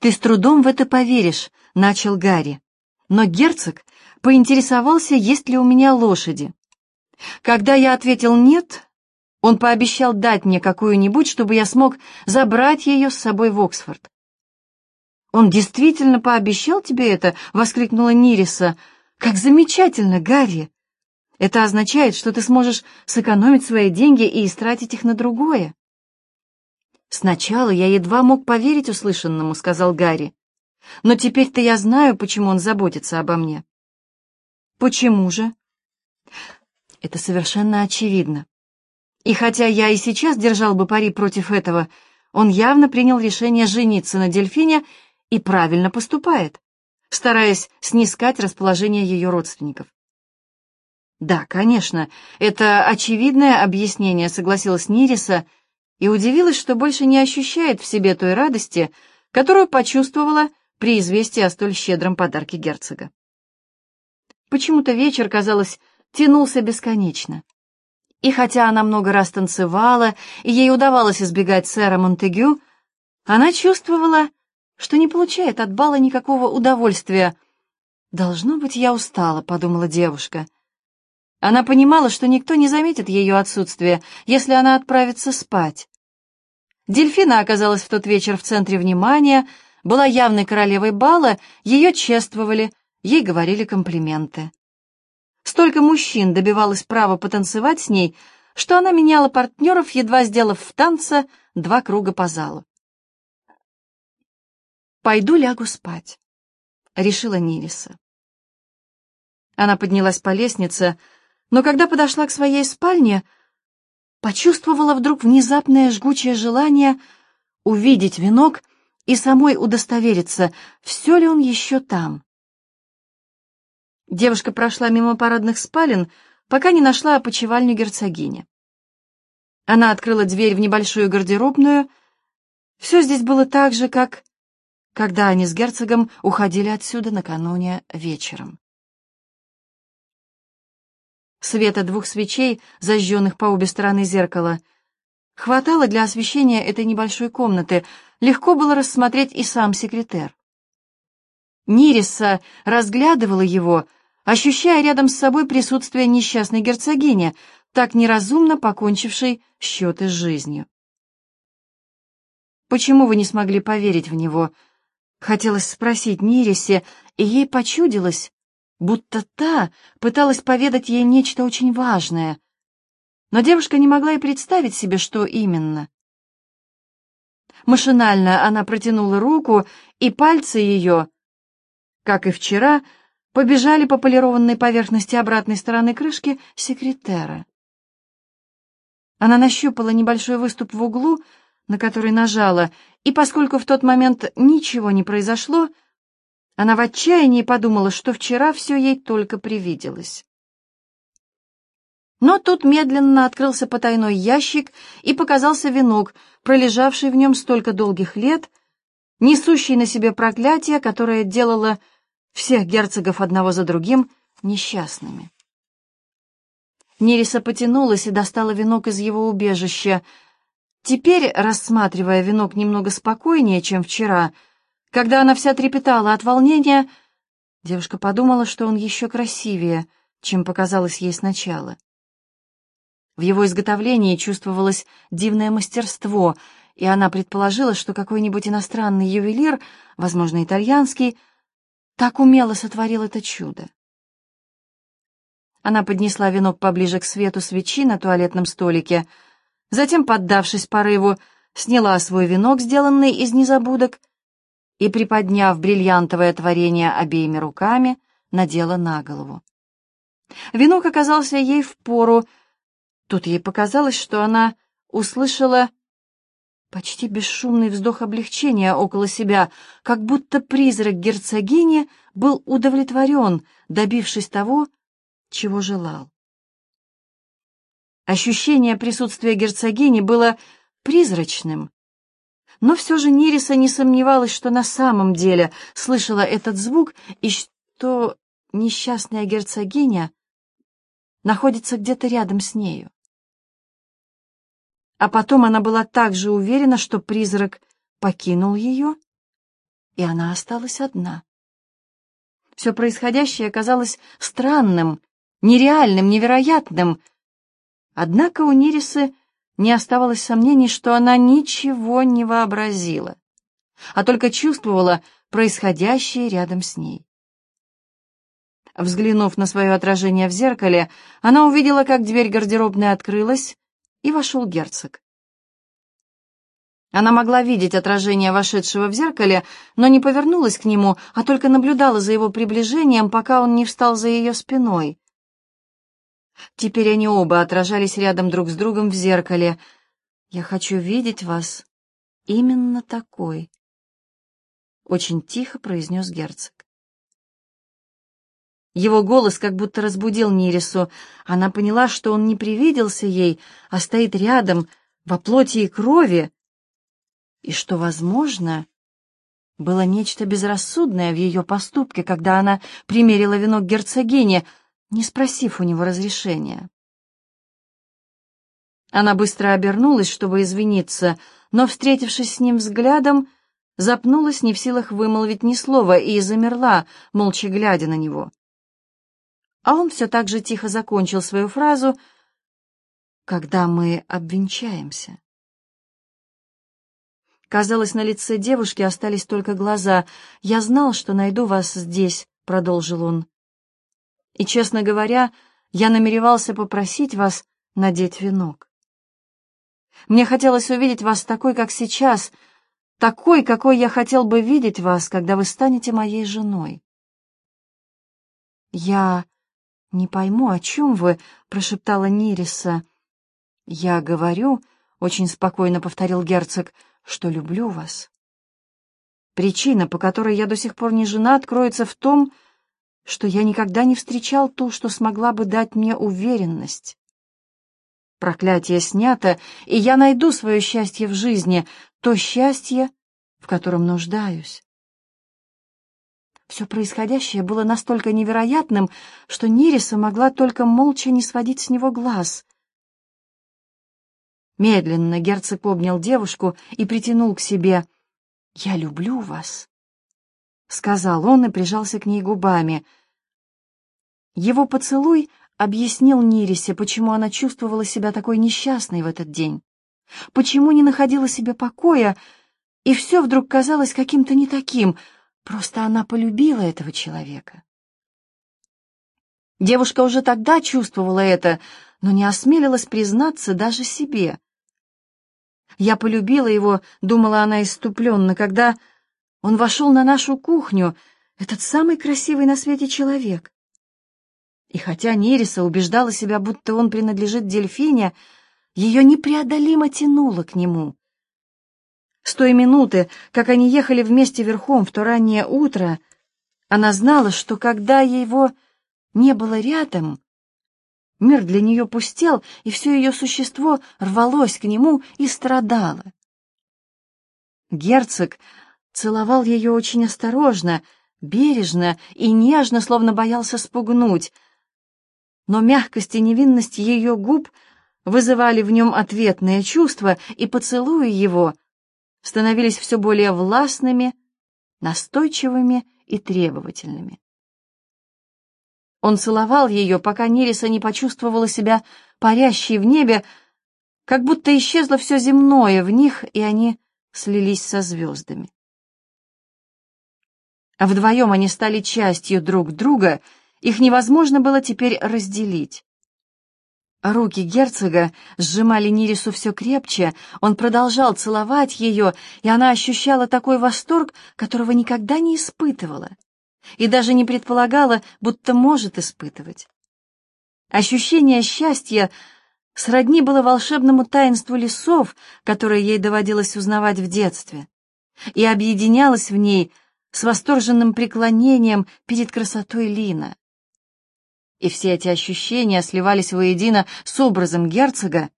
«Ты с трудом в это поверишь», — начал Гарри. Но герцог поинтересовался, есть ли у меня лошади. Когда я ответил «нет», он пообещал дать мне какую-нибудь, чтобы я смог забрать ее с собой в Оксфорд. «Он действительно пообещал тебе это?» — воскликнула Нириса. «Как замечательно, Гарри! Это означает, что ты сможешь сэкономить свои деньги и истратить их на другое». «Сначала я едва мог поверить услышанному», — сказал Гарри. «Но теперь-то я знаю, почему он заботится обо мне». «Почему же?» «Это совершенно очевидно. И хотя я и сейчас держал бы пари против этого, он явно принял решение жениться на дельфине и правильно поступает, стараясь снискать расположение ее родственников. «Да, конечно, это очевидное объяснение», — согласилась Нириса, — и удивилась, что больше не ощущает в себе той радости, которую почувствовала при известии о столь щедром подарке герцога. Почему-то вечер, казалось, тянулся бесконечно. И хотя она много раз танцевала, и ей удавалось избегать сэра Монтегю, она чувствовала, что не получает от бала никакого удовольствия. «Должно быть, я устала», — подумала девушка. Она понимала, что никто не заметит ее отсутствие, если она отправится спать. Дельфина оказалась в тот вечер в центре внимания, была явной королевой бала, ее чествовали, ей говорили комплименты. Столько мужчин добивалось права потанцевать с ней, что она меняла партнеров, едва сделав в танце два круга по залу. «Пойду лягу спать», — решила Нириса. Она поднялась по лестнице, — но когда подошла к своей спальне, почувствовала вдруг внезапное жгучее желание увидеть венок и самой удостовериться, все ли он еще там. Девушка прошла мимо парадных спален, пока не нашла опочивальню герцогини. Она открыла дверь в небольшую гардеробную. Все здесь было так же, как когда они с герцогом уходили отсюда накануне вечером. Света двух свечей, зажженных по обе стороны зеркала, хватало для освещения этой небольшой комнаты. Легко было рассмотреть и сам секретер. Нириса разглядывала его, ощущая рядом с собой присутствие несчастной герцогини, так неразумно покончившей счеты с жизнью. «Почему вы не смогли поверить в него?» Хотелось спросить Нирисе, и ей почудилось, будто та пыталась поведать ей нечто очень важное, но девушка не могла и представить себе, что именно. Машинально она протянула руку, и пальцы ее, как и вчера, побежали по полированной поверхности обратной стороны крышки секретера. Она нащупала небольшой выступ в углу, на который нажала, и поскольку в тот момент ничего не произошло, она в отчаянии подумала, что вчера все ей только привиделось. Но тут медленно открылся потайной ящик и показался венок, пролежавший в нем столько долгих лет, несущий на себе проклятие, которое делало всех герцогов одного за другим несчастными. Нериса потянулась и достала венок из его убежища. Теперь, рассматривая венок немного спокойнее, чем вчера, — когда она вся трепетала от волнения, девушка подумала, что он еще красивее, чем показалось ей сначала. В его изготовлении чувствовалось дивное мастерство, и она предположила, что какой-нибудь иностранный ювелир, возможно, итальянский, так умело сотворил это чудо. Она поднесла венок поближе к свету свечи на туалетном столике, затем, поддавшись порыву, сняла свой венок, сделанный из незабудок, и, приподняв бриллиантовое творение обеими руками, надела на голову. Венок оказался ей в пору. Тут ей показалось, что она услышала почти бесшумный вздох облегчения около себя, как будто призрак герцогини был удовлетворен, добившись того, чего желал. Ощущение присутствия герцогини было призрачным, но все же Нириса не сомневалась, что на самом деле слышала этот звук и что несчастная герцогиня находится где-то рядом с нею. А потом она была также уверена, что призрак покинул ее и она осталась одна. Все происходящее казалось странным, нереальным, невероятным. Однако у Нирисы не оставалось сомнений, что она ничего не вообразила, а только чувствовала происходящее рядом с ней. Взглянув на свое отражение в зеркале, она увидела, как дверь гардеробной открылась, и вошел герцог. Она могла видеть отражение вошедшего в зеркале, но не повернулась к нему, а только наблюдала за его приближением, пока он не встал за ее спиной. Теперь они оба отражались рядом друг с другом в зеркале. «Я хочу видеть вас именно такой», — очень тихо произнес герцог. Его голос как будто разбудил Нирису. Она поняла, что он не привиделся ей, а стоит рядом, во плоти и крови, и что, возможно, было нечто безрассудное в ее поступке, когда она примерила венок герцогине, не спросив у него разрешения. Она быстро обернулась, чтобы извиниться, но, встретившись с ним взглядом, запнулась не в силах вымолвить ни слова и замерла, молча глядя на него. А он все так же тихо закончил свою фразу «Когда мы обвенчаемся». Казалось, на лице девушки остались только глаза. «Я знал, что найду вас здесь», — продолжил он. «И, честно говоря, я намеревался попросить вас надеть венок. Мне хотелось увидеть вас такой, как сейчас, такой, какой я хотел бы видеть вас, когда вы станете моей женой». «Я не пойму, о чем вы», — прошептала Нириса. «Я говорю», — очень спокойно повторил герцог, — что люблю вас. Причина, по которой я до сих пор не женат, кроется в том, что я никогда не встречал ту, что смогла бы дать мне уверенность. Проклятие снято, и я найду свое счастье в жизни, то счастье, в котором нуждаюсь. Все происходящее было настолько невероятным, что Нириса могла только молча не сводить с него глаз. Медленно герцог обнял девушку и притянул к себе. «Я люблю вас», — сказал он и прижался к ней губами. Его поцелуй объяснил Нирисе, почему она чувствовала себя такой несчастной в этот день, почему не находила себе покоя, и все вдруг казалось каким-то не таким, просто она полюбила этого человека. Девушка уже тогда чувствовала это, но не осмелилась признаться даже себе. Я полюбила его, думала она иступленно, когда он вошел на нашу кухню, этот самый красивый на свете человек. И хотя Нериса убеждала себя, будто он принадлежит дельфине, ее непреодолимо тянуло к нему. С той минуты, как они ехали вместе верхом в то раннее утро, она знала, что когда его не было рядом, Мир для нее пустел, и все ее существо рвалось к нему и страдало. Герцог целовал ее очень осторожно, бережно и нежно, словно боялся спугнуть. Но мягкость и невинность ее губ вызывали в нем ответные чувства, и поцелуи его становились все более властными, настойчивыми и требовательными. Он целовал ее, пока Нериса не почувствовала себя парящей в небе, как будто исчезло все земное в них, и они слились со звездами. А вдвоем они стали частью друг друга, их невозможно было теперь разделить. Руки герцога сжимали Нирису все крепче, он продолжал целовать ее, и она ощущала такой восторг, которого никогда не испытывала и даже не предполагала, будто может испытывать. Ощущение счастья сродни было волшебному таинству лесов, которое ей доводилось узнавать в детстве, и объединялось в ней с восторженным преклонением перед красотой Лина. И все эти ощущения сливались воедино с образом герцога,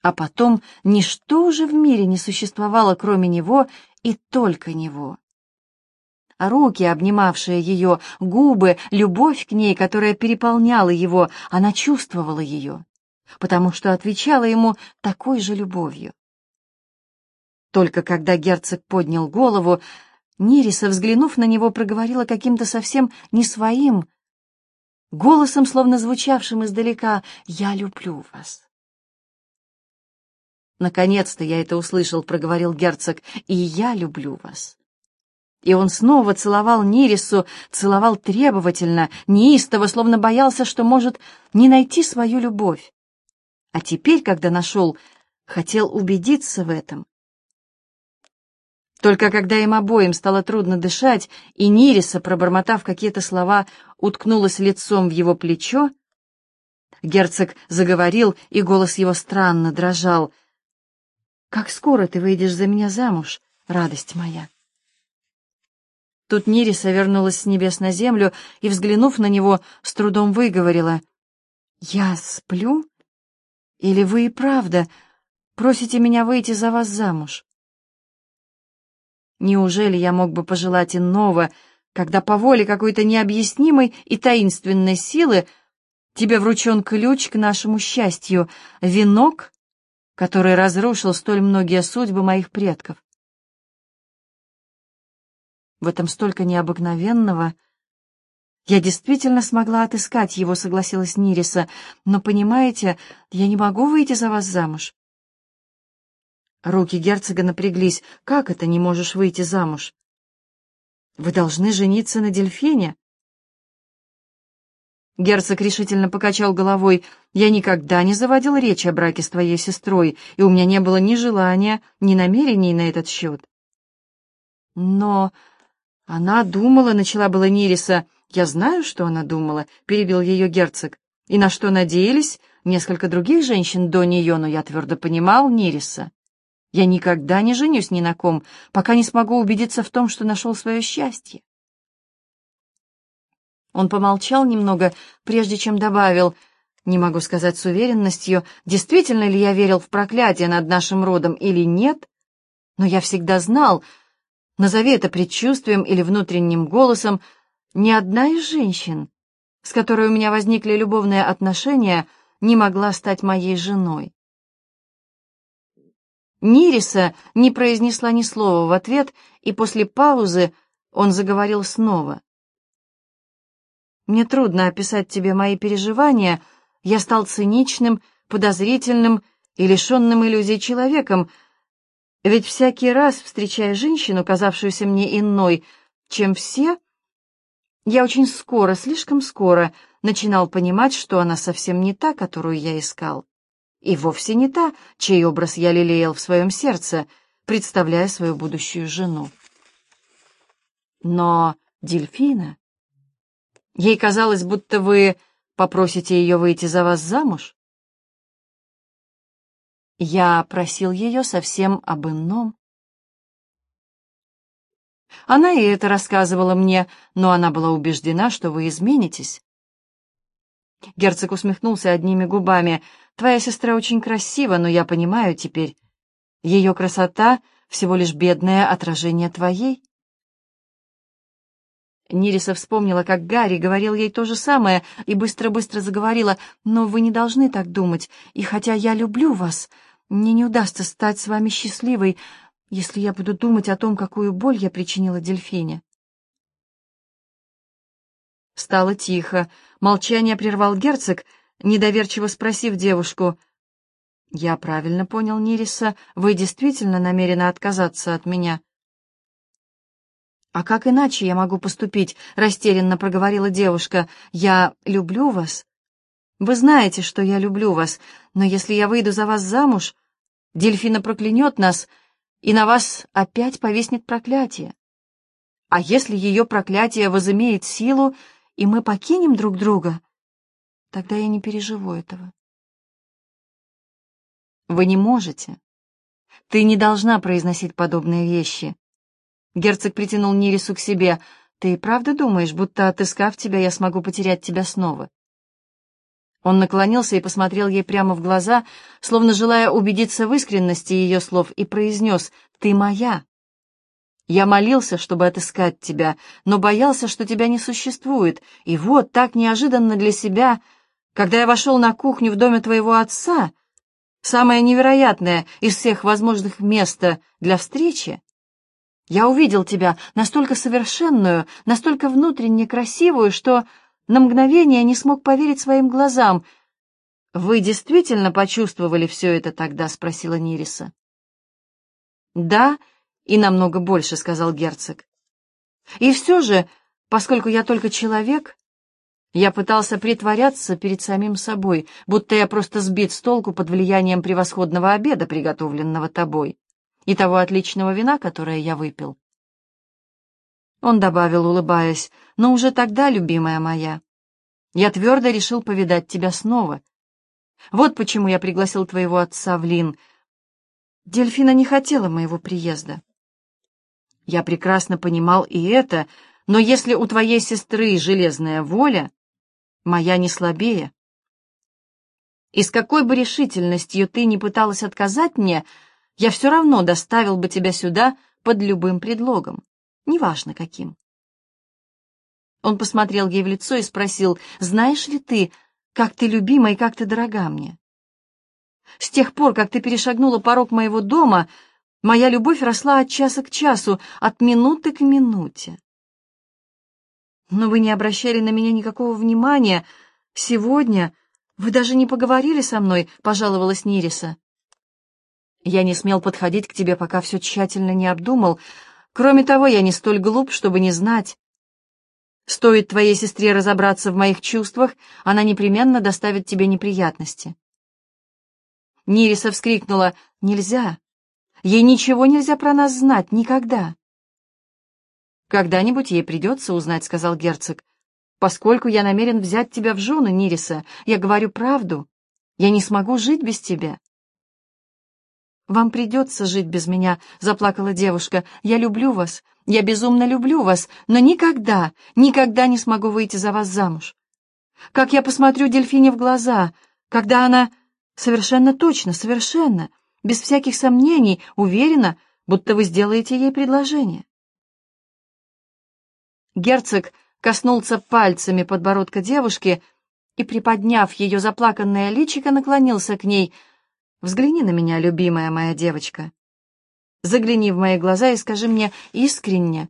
а потом ничто уже в мире не существовало, кроме него и только него руки, обнимавшие ее, губы, любовь к ней, которая переполняла его, она чувствовала ее, потому что отвечала ему такой же любовью. Только когда герцог поднял голову, Нириса, взглянув на него, проговорила каким-то совсем не своим, голосом, словно звучавшим издалека, «Я люблю вас». «Наконец-то я это услышал», — проговорил герцог, — «и я люблю вас». И он снова целовал Нирису, целовал требовательно, неистово, словно боялся, что может не найти свою любовь. А теперь, когда нашел, хотел убедиться в этом. Только когда им обоим стало трудно дышать, и Нириса, пробормотав какие-то слова, уткнулась лицом в его плечо, герцог заговорил, и голос его странно дрожал. «Как скоро ты выйдешь за меня замуж, радость моя?» Тут Нириса вернулась с небес на землю и, взглянув на него, с трудом выговорила. «Я сплю? Или вы и правда просите меня выйти за вас замуж?» Неужели я мог бы пожелать иного, когда по воле какой-то необъяснимой и таинственной силы тебе вручен ключ к нашему счастью, венок, который разрушил столь многие судьбы моих предков? В этом столько необыкновенного. Я действительно смогла отыскать его, согласилась Нириса, но, понимаете, я не могу выйти за вас замуж. Руки герцога напряглись. «Как это не можешь выйти замуж?» «Вы должны жениться на дельфине». Герцог решительно покачал головой. «Я никогда не заводил речи о браке с твоей сестрой, и у меня не было ни желания, ни намерений на этот счет». «Но она думала», — начала была Нириса. «Я знаю, что она думала», — перебил ее герцог. «И на что надеялись несколько других женщин до нее, но я твердо понимал Нириса. Я никогда не женюсь ни на ком, пока не смогу убедиться в том, что нашел свое счастье. Он помолчал немного, прежде чем добавил, не могу сказать с уверенностью, действительно ли я верил в проклятие над нашим родом или нет, но я всегда знал, назови это предчувствием или внутренним голосом, ни одна из женщин, с которой у меня возникли любовные отношения, не могла стать моей женой. Нириса не произнесла ни слова в ответ, и после паузы он заговорил снова. «Мне трудно описать тебе мои переживания. Я стал циничным, подозрительным и лишенным иллюзий человеком, ведь всякий раз, встречая женщину, казавшуюся мне иной, чем все, я очень скоро, слишком скоро начинал понимать, что она совсем не та, которую я искал и вовсе не та, чей образ я лелеял в своем сердце, представляя свою будущую жену. Но дельфина... Ей казалось, будто вы попросите ее выйти за вас замуж. Я просил ее совсем об ином. Она и это рассказывала мне, но она была убеждена, что вы изменитесь. Герцог усмехнулся одними губами. «Твоя сестра очень красива, но я понимаю теперь. Ее красота — всего лишь бедное отражение твоей». Нириса вспомнила, как Гарри говорил ей то же самое, и быстро-быстро заговорила, «Но вы не должны так думать, и хотя я люблю вас, мне не удастся стать с вами счастливой, если я буду думать о том, какую боль я причинила дельфине». Стало тихо. Молчание прервал герцог, недоверчиво спросив девушку. «Я правильно понял, Нириса, вы действительно намерены отказаться от меня?» «А как иначе я могу поступить?» — растерянно проговорила девушка. «Я люблю вас. Вы знаете, что я люблю вас, но если я выйду за вас замуж, дельфина проклянет нас, и на вас опять повиснет проклятие. А если ее проклятие возымеет силу, и мы покинем друг друга, тогда я не переживу этого. Вы не можете. Ты не должна произносить подобные вещи. Герцог притянул Нирису к себе. Ты и правда думаешь, будто, отыскав тебя, я смогу потерять тебя снова? Он наклонился и посмотрел ей прямо в глаза, словно желая убедиться в искренности ее слов, и произнес «Ты моя». Я молился, чтобы отыскать тебя, но боялся, что тебя не существует. И вот так неожиданно для себя, когда я вошел на кухню в доме твоего отца, самое невероятное из всех возможных мест для встречи, Я увидел тебя настолько совершенную, настолько внутренне красивую, что на мгновение не смог поверить своим глазам. «Вы действительно почувствовали все это тогда?» — спросила Нириса. «Да, и намного больше», — сказал герцог. «И все же, поскольку я только человек, я пытался притворяться перед самим собой, будто я просто сбит с толку под влиянием превосходного обеда, приготовленного тобой, и того отличного вина, которое я выпил. Он добавил, улыбаясь, «Но уже тогда, любимая моя, я твердо решил повидать тебя снова. Вот почему я пригласил твоего отца в Лин. Дельфина не хотела моего приезда. Я прекрасно понимал и это, но если у твоей сестры железная воля, моя не слабее. И с какой бы решительностью ты ни пыталась отказать мне, я все равно доставил бы тебя сюда под любым предлогом, неважно каким. Он посмотрел ей в лицо и спросил, «Знаешь ли ты, как ты любима и как ты дорога мне? С тех пор, как ты перешагнула порог моего дома, моя любовь росла от часа к часу, от минуты к минуте. Но вы не обращали на меня никакого внимания. Сегодня вы даже не поговорили со мной, — пожаловалась Нириса. Я не смел подходить к тебе, пока все тщательно не обдумал. Кроме того, я не столь глуп, чтобы не знать. Стоит твоей сестре разобраться в моих чувствах, она непременно доставит тебе неприятности. Нириса вскрикнула «Нельзя! Ей ничего нельзя про нас знать, никогда!» «Когда-нибудь ей придется узнать», — сказал герцог. «Поскольку я намерен взять тебя в жены, Нириса, я говорю правду. Я не смогу жить без тебя». «Вам придется жить без меня», — заплакала девушка. «Я люблю вас, я безумно люблю вас, но никогда, никогда не смогу выйти за вас замуж. Как я посмотрю Дельфине в глаза, когда она совершенно точно, совершенно, без всяких сомнений, уверена, будто вы сделаете ей предложение». Герцог коснулся пальцами подбородка девушки и, приподняв ее заплаканное личико, наклонился к ней. «Взгляни на меня, любимая моя девочка. Загляни в мои глаза и скажи мне искренне,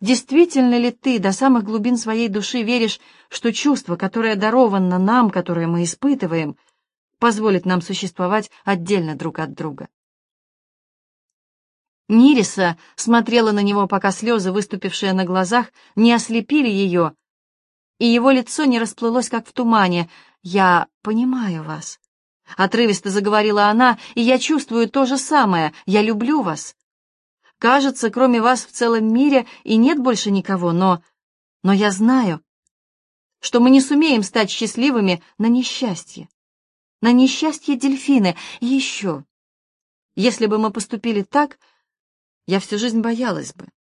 действительно ли ты до самых глубин своей души веришь, что чувство, которое даровано нам, которое мы испытываем, позволит нам существовать отдельно друг от друга?» Нириса смотрела на него, пока слезы, выступившие на глазах, не ослепили ее, и его лицо не расплылось, как в тумане. «Я понимаю вас», — отрывисто заговорила она, — «и я чувствую то же самое. Я люблю вас. Кажется, кроме вас в целом мире и нет больше никого, но... Но я знаю, что мы не сумеем стать счастливыми на несчастье. На несчастье дельфины. Еще, если бы мы поступили так, я всю жизнь боялась бы.